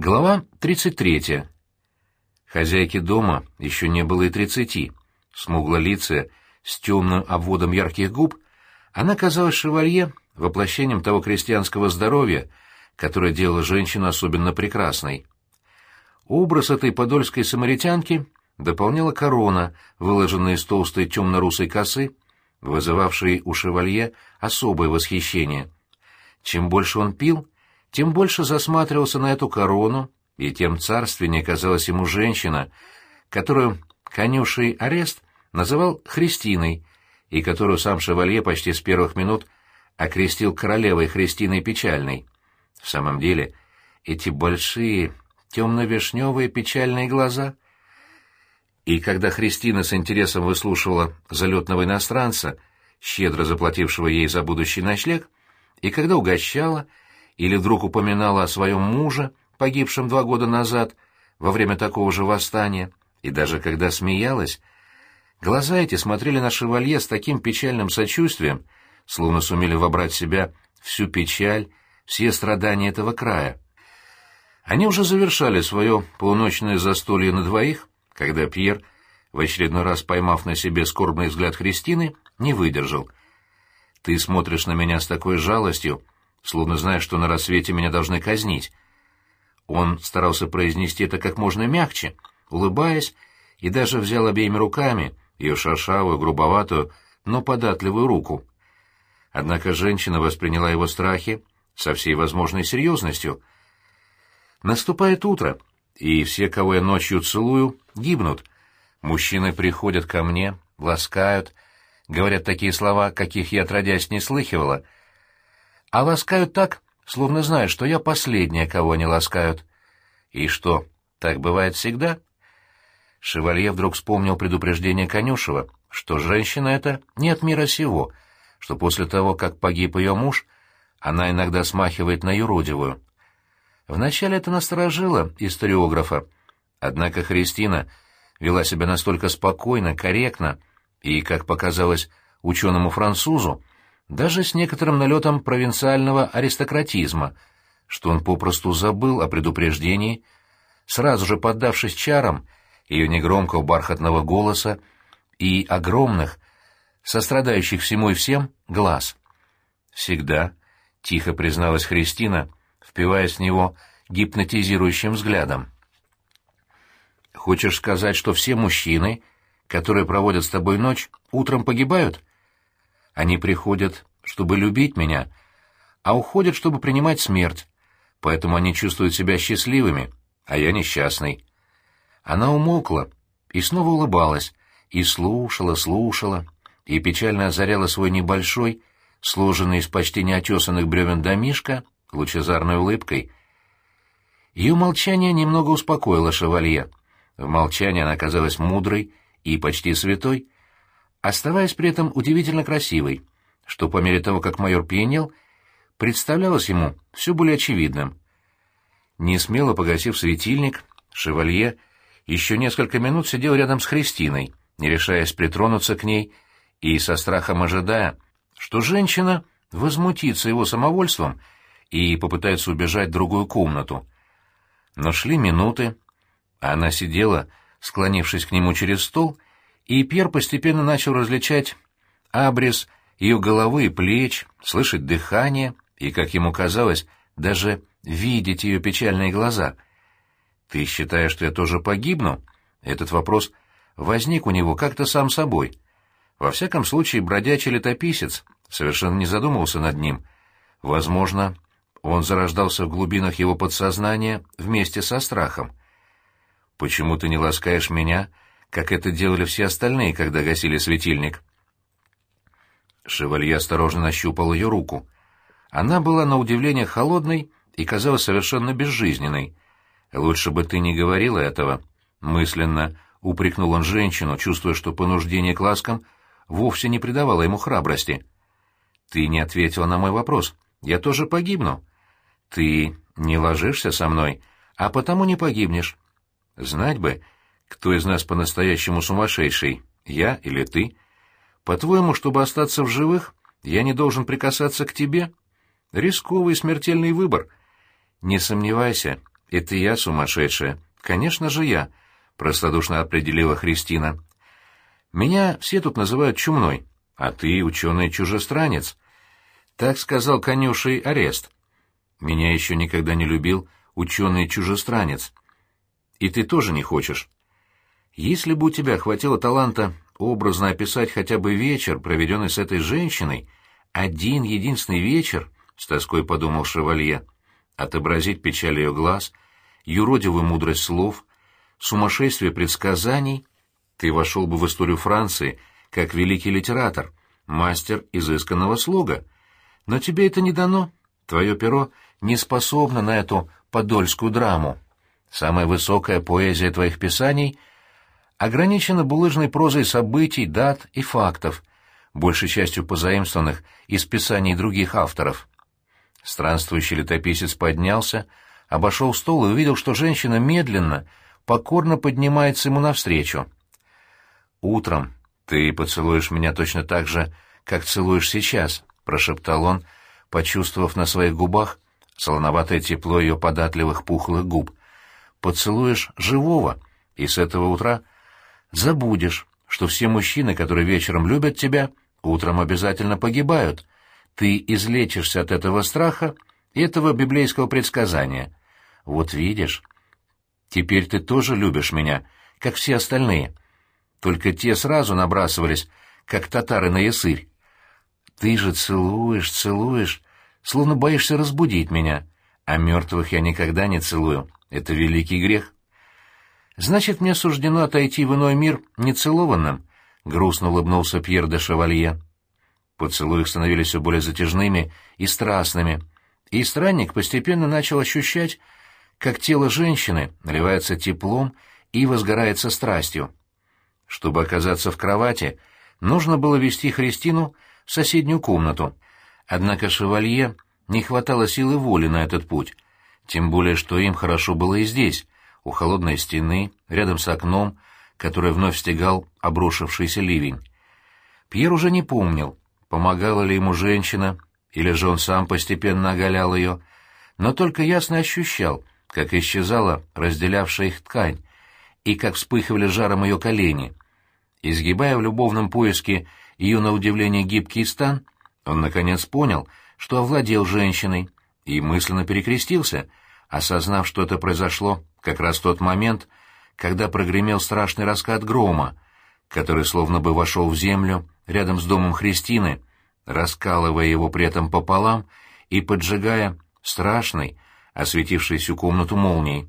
Глава 33. Хозяйки дома еще не было и тридцати. Смуглолицая, с темным обводом ярких губ, она казалась шевалье воплощением того крестьянского здоровья, которое делало женщину особенно прекрасной. Образ этой подольской самаритянки дополняла корона, выложенная из толстой темно-русой косы, вызывавшей у шевалье особое восхищение. Чем больше он пил, тем больше засматривался на эту корону, и тем царственнее казалась ему женщина, которую конюший арест называл Христиной, и которую сам шевалье почти с первых минут окрестил королевой Христиной Печальной. В самом деле, эти большие, темно-вишневые печальные глаза... И когда Христина с интересом выслушивала залетного иностранца, щедро заплатившего ей за будущий ночлег, и когда угощала, или вдруг упоминала о своем муже, погибшем два года назад, во время такого же восстания, и даже когда смеялась, глаза эти смотрели на шевалье с таким печальным сочувствием, словно сумели вобрать в себя всю печаль, все страдания этого края. Они уже завершали свое полуночное застолье на двоих, когда Пьер, в очередной раз поймав на себе скорбный взгляд Христины, не выдержал. «Ты смотришь на меня с такой жалостью, словно знаешь, что на рассвете меня должны казнить. Он старался произнести это как можно мягче, улыбаясь, и даже взял обеими руками ее шершавую, грубоватую, но податливую руку. Однако женщина восприняла его страхи со всей возможной серьезностью. Наступает утро, и все, кого я ночью целую, гибнут. Мужчины приходят ко мне, ласкают, говорят такие слова, каких я отродясь не слыхивала — а ласкают так, словно знают, что я последняя, кого они ласкают. И что, так бывает всегда? Шевалье вдруг вспомнил предупреждение Конюшева, что женщина эта не от мира сего, что после того, как погиб ее муж, она иногда смахивает на юродивую. Вначале это насторожило историографа, однако Христина вела себя настолько спокойно, корректно и, как показалось ученому-французу, даже с некоторым налетом провинциального аристократизма, что он попросту забыл о предупреждении, сразу же поддавшись чарам ее негромкого бархатного голоса и огромных, сострадающих всему и всем, глаз. «Всегда», — тихо призналась Христина, впиваясь в него гипнотизирующим взглядом. «Хочешь сказать, что все мужчины, которые проводят с тобой ночь, утром погибают?» Они приходят, чтобы любить меня, а уходят, чтобы принимать смерть, поэтому они чувствуют себя счастливыми, а я несчастный. Она умолкла и снова улыбалась, и слушала, слушала, и печально озаряла свой небольшой, сложенный из почти неотесанных бревен домишка, лучезарной улыбкой. Ее молчание немного успокоило шевалье. В молчании она казалась мудрой и почти святой, оставаясь при этом удивительно красивой, что по мере того, как майор пьянел, представлялось ему все более очевидным. Не смело погасив светильник, шевалье еще несколько минут сидел рядом с Христиной, не решаясь притронуться к ней и со страхом ожидая, что женщина возмутится его самовольством и попытается убежать в другую комнату. Но шли минуты, а она сидела, склонившись к нему через стол, и Пьер постепенно начал различать абрис ее головы и плеч, слышать дыхание и, как ему казалось, даже видеть ее печальные глаза. «Ты считаешь, что я тоже погибну?» Этот вопрос возник у него как-то сам собой. Во всяком случае, бродячий летописец совершенно не задумывался над ним. Возможно, он зарождался в глубинах его подсознания вместе со страхом. «Почему ты не ласкаешь меня?» Как это делали все остальные, когда гасили светильник. Шевалье осторожно нащупал ее руку. Она была на удивление холодной и казалась совершенно безжизненной. «Лучше бы ты не говорила этого», — мысленно упрекнул он женщину, чувствуя, что понуждение к ласкам вовсе не придавало ему храбрости. «Ты не ответила на мой вопрос. Я тоже погибну». «Ты не ложишься со мной, а потому не погибнешь». «Знать бы, кто из нас по-настоящему сумасшедший, я или ты? По-твоему, чтобы остаться в живых, я не должен прикасаться к тебе? Рисковый смертельный выбор. Не сомневайся, Это я сумасшедшая. Конечно же я, простодушно определила Христина. Меня все тут называют чумной, а ты ученый-чужестранец. Так сказал конюший арест. Меня еще никогда не любил ученый-чужестранец. И ты тоже не хочешь. Если бы у тебя хватило таланта образно описать хотя бы вечер, проведенный с этой женщиной, один единственный вечер, — с тоской подумал шевалье, — отобразить печаль ее глаз, юродивую мудрость слов, сумасшествие предсказаний, ты вошел бы в историю Франции как великий литератор, мастер изысканного слога. Но тебе это не дано. Твое перо не способно на эту подольскую драму. Самая высокая поэзия твоих писаний ограничена булыжной прозой событий, дат и фактов, большей частью позаимствованных из писаний других авторов. Странствующий летописец поднялся, обошел стол и увидел, что женщина медленно, покорно поднимается ему навстречу. «Утром ты поцелуешь меня точно так же, как целуешь сейчас», — прошептал он, почувствовав на своих губах солоноватое тепло ее податливых пухлых губ. «Поцелуешь живого, и с этого утра забудешь, что все мужчины, которые вечером любят тебя, утром обязательно погибают. Ты излечишься от этого страха и этого библейского предсказания. Вот видишь, теперь ты тоже любишь меня, как все остальные. Только те сразу набрасывались, как татары на ясырь. Ты же целуешь, целуешь, словно боишься разбудить меня, а мертвых я никогда не целую. Это великий грех. Значит, мне суждено отойти в иной мир нецелованным, — грустно улыбнулся Пьер де Шевалье. Поцелуи становились все более затяжными и страстными, и странник постепенно начал ощущать, как тело женщины наливается теплом и возгорается страстью. Чтобы оказаться в кровати, нужно было вести Христину в соседнюю комнату. Однако шевалье не хватало силы воли на этот путь, тем более что им хорошо было и здесь, у холодной стены, рядом с окном, которое вновь стегал обрушившийся ливень. Пьер уже не помнил, помогала ли ему женщина, или же он сам постепенно оголял ее, но только ясно ощущал, как исчезала разделявшая их ткань, и как вспыхивали жаром ее колени. Изгибая в любовном поиске ее на удивление гибкий стан, он наконец понял, что овладел женщиной, и мысленно перекрестился, осознав, что это произошло как раз в тот момент, когда прогремел страшный раскат грома, который словно бы вошел в землю рядом с домом Христины, раскалывая его при этом пополам и поджигая страшной, осветившей всю комнату молнией.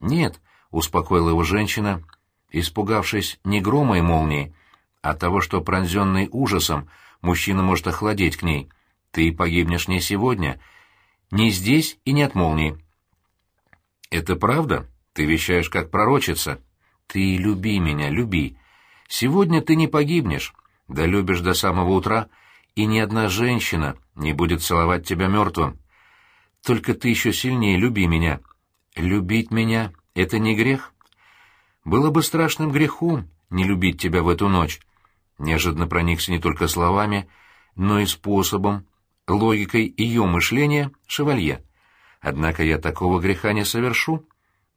«Нет», — успокоила его женщина, испугавшись не грома и молнии, а того, что, пронзенный ужасом, мужчина может охладеть к ней. «Ты погибнешь не сегодня, не здесь и не от молнии». «Это правда? Ты вещаешь как пророчица. Ты люби меня, люби. Сегодня ты не погибнешь, да любишь до самого утра, и ни одна женщина не будет целовать тебя мертвым. Только ты еще сильнее люби меня. Любить меня — это не грех. Было бы страшным грехом не любить тебя в эту ночь. Неожиданно проникся не только словами, но и способом, логикой ее мышления шевалье. Однако я такого греха не совершу.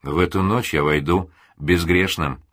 В эту ночь я войду безгрешным.